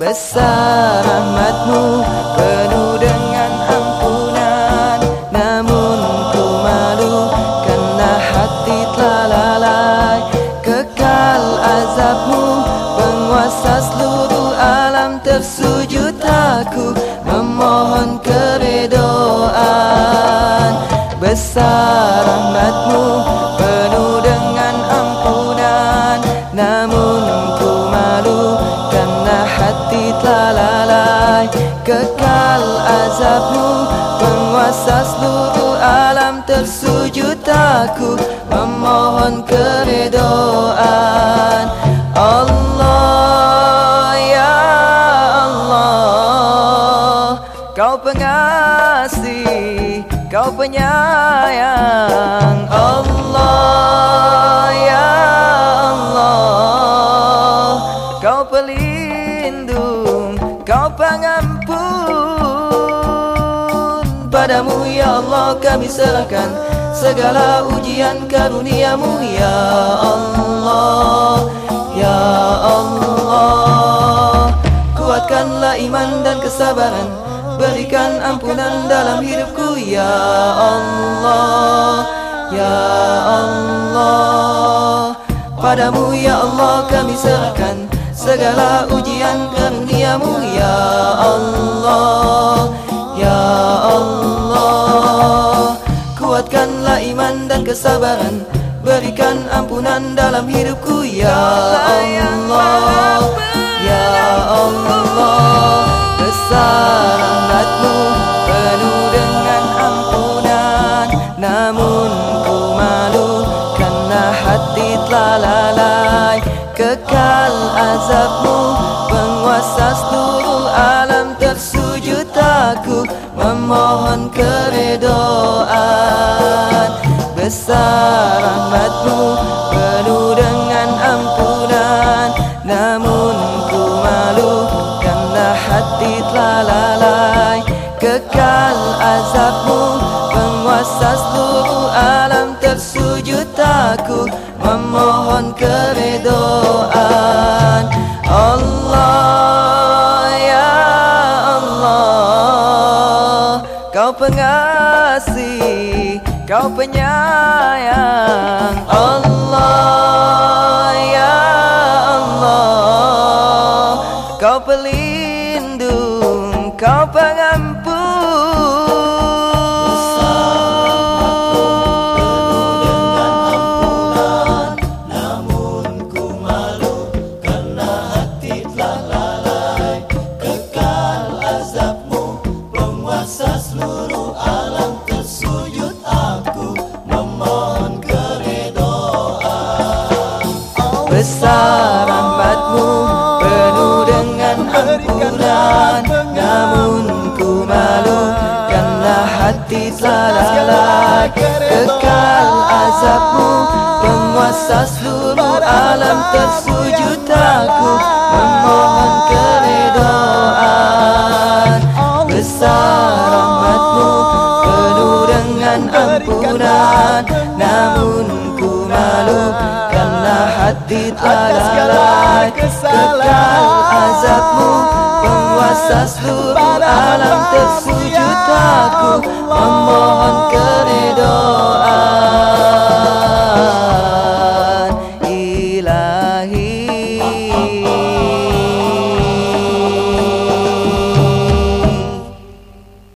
besar rahmatmu penuh dengan ampunan. Namun ku malu karena hati telah lalai. Kekal azabmu penguasa seluruh alam tersujud aku memohon keredoan besar lalai kekal azabmu penguasa seluruh alam tersujud aku memohon keredoan. Allah ya Allah kau pengasih kau penyayang. Allah ya Allah kau pelindung kau pengampun. Padamu ya Allah kami serahkan segala ujian karuniamu ya Allah ya Allah. Kuatkanlah iman dan kesabaran. Berikan ampunan dalam hidupku ya Allah ya Allah. Padamu ya Allah kami serahkan segala ujian karuniamu ya Allah ya Allah. Kuatkanlah iman dan kesabaran berikan ampunan dalam hidupku ya Allah ya Allah. Besar rahmatmu penuh dengan ampunan namun ku malu karena hati telah lalai. Kekal azabmu. Penguasa seluruh alam tersujud aku memohon keredoan. Besar rahmatmu penuh dengan ampunan. Namun ku malu karena hati telah lalai. Kekal azabmu penguasa seluruh alam tersujud aku memohon keredoan kau penyayang. Allah ya Allah. Kau pelindung kau pengampun ampunan Namun ku malu karena hati telah lalai Kekal azabmu penguasa seluruh alam tersujud aku Memohon keredoan. Besar rahmatmu penuh dengan ampunan. Namun ku malu karena hati telah lalai Kekal azabmu penguasa seluruh alam tersujud aku. Memohon keredoan